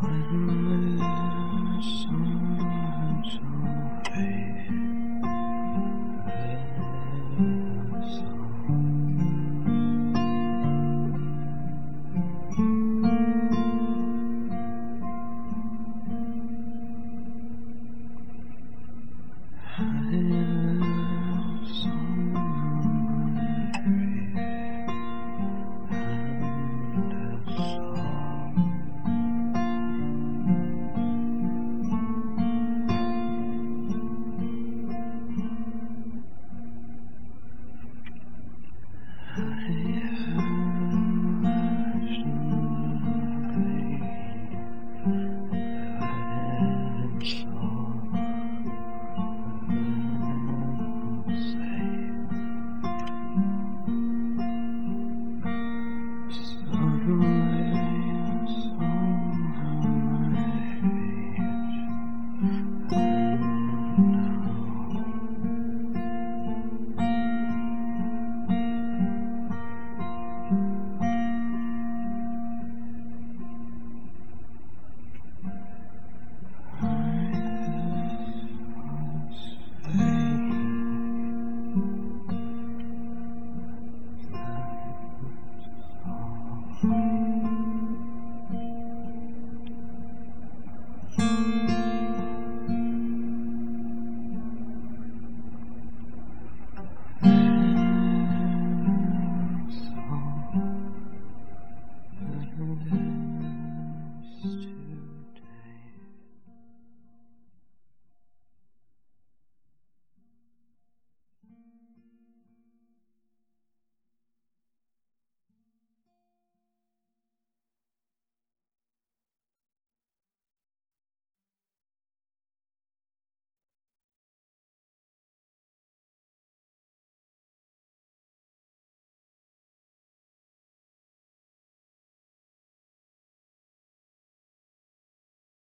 很累，想你很伤。